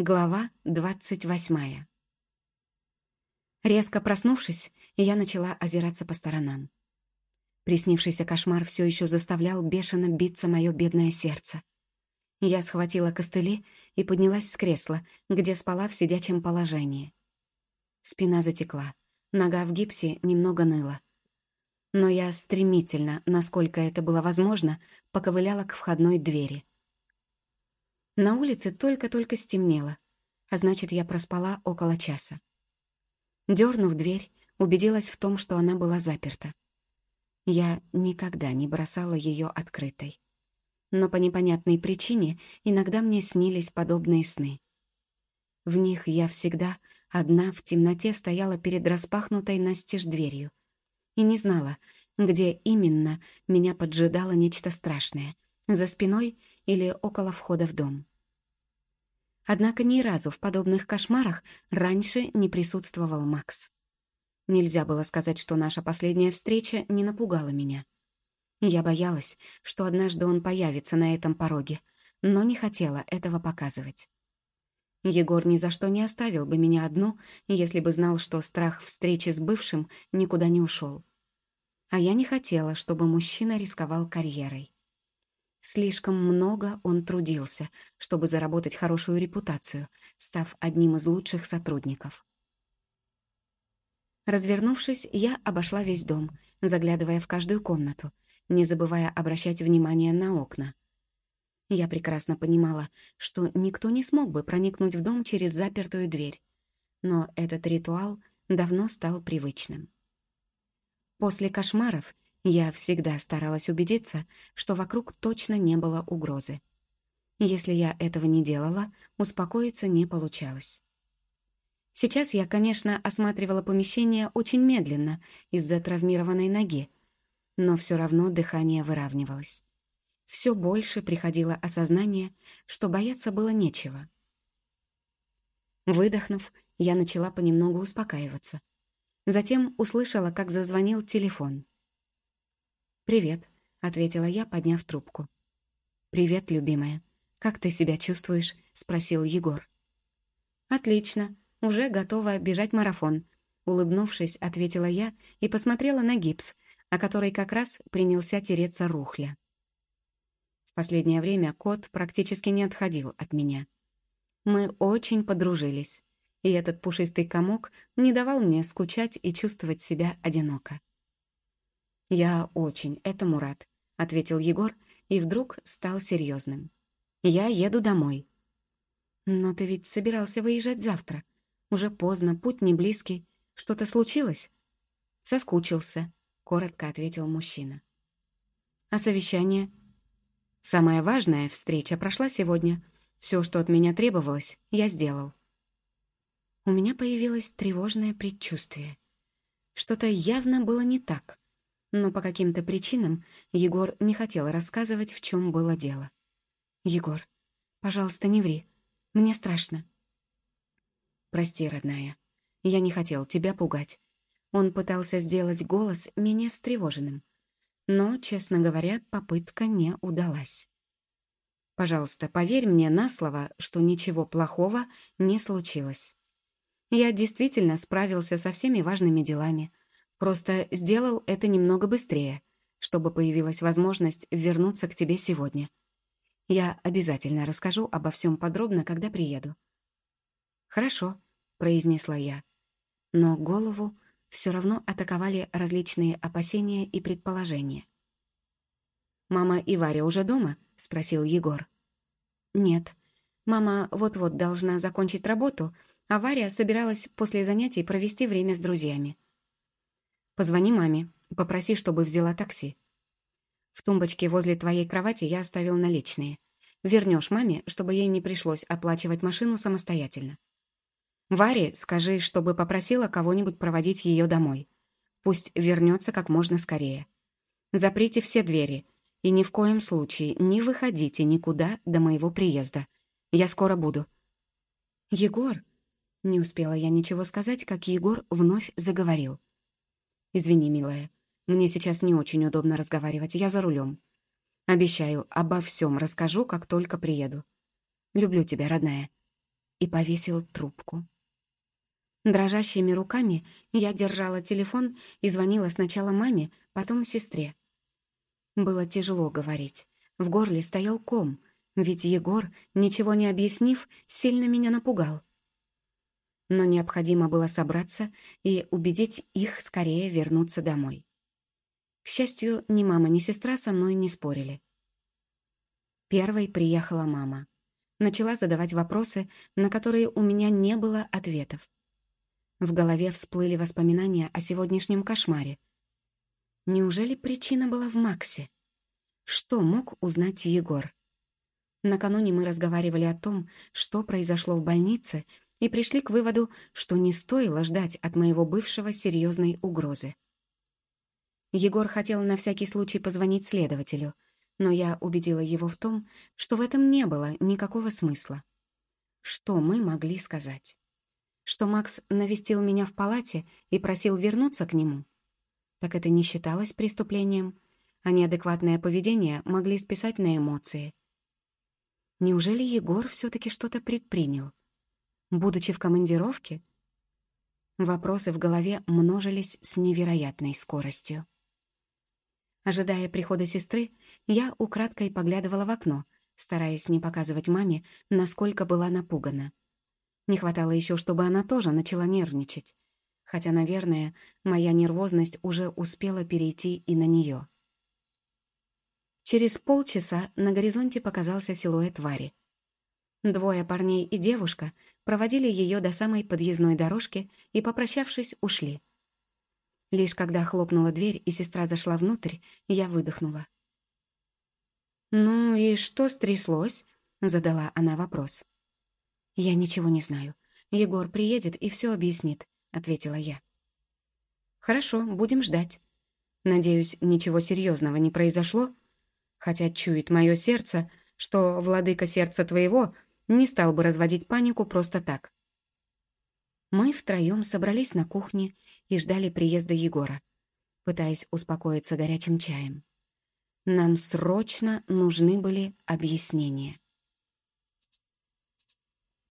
Глава двадцать восьмая. Резко проснувшись, я начала озираться по сторонам. Приснившийся кошмар все еще заставлял бешено биться мое бедное сердце. Я схватила костыли и поднялась с кресла, где спала в сидячем положении. Спина затекла, нога в гипсе немного ныла. Но я стремительно, насколько это было возможно, поковыляла к входной двери. На улице только-только стемнело, а значит, я проспала около часа. Дернув дверь, убедилась в том, что она была заперта. Я никогда не бросала ее открытой. Но по непонятной причине иногда мне снились подобные сны. В них я всегда одна в темноте стояла перед распахнутой настежь дверью и не знала, где именно меня поджидало нечто страшное — за спиной или около входа в дом. Однако ни разу в подобных кошмарах раньше не присутствовал Макс. Нельзя было сказать, что наша последняя встреча не напугала меня. Я боялась, что однажды он появится на этом пороге, но не хотела этого показывать. Егор ни за что не оставил бы меня одну, если бы знал, что страх встречи с бывшим никуда не ушел. А я не хотела, чтобы мужчина рисковал карьерой. Слишком много он трудился, чтобы заработать хорошую репутацию, став одним из лучших сотрудников. Развернувшись, я обошла весь дом, заглядывая в каждую комнату, не забывая обращать внимание на окна. Я прекрасно понимала, что никто не смог бы проникнуть в дом через запертую дверь, но этот ритуал давно стал привычным. После кошмаров я всегда старалась убедиться, что вокруг точно не было угрозы. Если я этого не делала, успокоиться не получалось. Сейчас я, конечно, осматривала помещение очень медленно из-за травмированной ноги, но все равно дыхание выравнивалось. Все больше приходило осознание, что бояться было нечего. Выдохнув, я начала понемногу успокаиваться. Затем услышала, как зазвонил телефон. «Привет», — ответила я, подняв трубку. «Привет, любимая. Как ты себя чувствуешь?» — спросил Егор. «Отлично. Уже готова бежать марафон», — улыбнувшись, ответила я и посмотрела на гипс, о которой как раз принялся тереться рухля. В последнее время кот практически не отходил от меня. Мы очень подружились, и этот пушистый комок не давал мне скучать и чувствовать себя одиноко. «Я очень этому рад», — ответил Егор и вдруг стал серьезным. «Я еду домой». «Но ты ведь собирался выезжать завтра. Уже поздно, путь не близкий. Что-то случилось?» «Соскучился», — коротко ответил мужчина. «А совещание?» «Самая важная встреча прошла сегодня. Все, что от меня требовалось, я сделал». У меня появилось тревожное предчувствие. Что-то явно было не так но по каким-то причинам Егор не хотел рассказывать, в чем было дело. «Егор, пожалуйста, не ври. Мне страшно». «Прости, родная. Я не хотел тебя пугать». Он пытался сделать голос менее встревоженным. Но, честно говоря, попытка не удалась. «Пожалуйста, поверь мне на слово, что ничего плохого не случилось. Я действительно справился со всеми важными делами, Просто сделал это немного быстрее, чтобы появилась возможность вернуться к тебе сегодня. Я обязательно расскажу обо всем подробно, когда приеду». «Хорошо», — произнесла я. Но голову все равно атаковали различные опасения и предположения. «Мама и Варя уже дома?» — спросил Егор. «Нет. Мама вот-вот должна закончить работу, а Варя собиралась после занятий провести время с друзьями. Позвони маме, попроси, чтобы взяла такси. В тумбочке возле твоей кровати я оставил наличные. Вернешь маме, чтобы ей не пришлось оплачивать машину самостоятельно. Варе скажи, чтобы попросила кого-нибудь проводить ее домой. Пусть вернется как можно скорее. Заприте все двери и ни в коем случае не выходите никуда до моего приезда. Я скоро буду. Егор... Не успела я ничего сказать, как Егор вновь заговорил. «Извини, милая, мне сейчас не очень удобно разговаривать, я за рулем. Обещаю, обо всем расскажу, как только приеду. Люблю тебя, родная». и повесил трубку. Дрожащими руками я держала телефон и звонила сначала маме, потом сестре. Было тяжело говорить. В горле стоял ком, ведь Егор, ничего не объяснив, сильно меня напугал. Но необходимо было собраться и убедить их скорее вернуться домой. К счастью, ни мама, ни сестра со мной не спорили. Первой приехала мама. Начала задавать вопросы, на которые у меня не было ответов. В голове всплыли воспоминания о сегодняшнем кошмаре. Неужели причина была в Максе? Что мог узнать Егор? Накануне мы разговаривали о том, что произошло в больнице, и пришли к выводу, что не стоило ждать от моего бывшего серьезной угрозы. Егор хотел на всякий случай позвонить следователю, но я убедила его в том, что в этом не было никакого смысла. Что мы могли сказать? что Макс навестил меня в палате и просил вернуться к нему. Так это не считалось преступлением, а неадекватное поведение могли списать на эмоции. Неужели Егор все-таки что-то предпринял? Будучи в командировке? Вопросы в голове множились с невероятной скоростью. Ожидая прихода сестры, я украдкой поглядывала в окно, стараясь не показывать маме, насколько была напугана. Не хватало еще, чтобы она тоже начала нервничать. Хотя, наверное, моя нервозность уже успела перейти и на нее. Через полчаса на горизонте показался силуэт Вари. Двое парней и девушка проводили ее до самой подъездной дорожки и, попрощавшись, ушли. Лишь когда хлопнула дверь и сестра зашла внутрь, я выдохнула. «Ну и что стряслось?» — задала она вопрос. «Я ничего не знаю. Егор приедет и все объяснит», — ответила я. «Хорошо, будем ждать. Надеюсь, ничего серьезного не произошло, хотя чует мое сердце, что владыка сердца твоего не стал бы разводить панику просто так». Мы втроем собрались на кухне и ждали приезда Егора, пытаясь успокоиться горячим чаем. Нам срочно нужны были объяснения.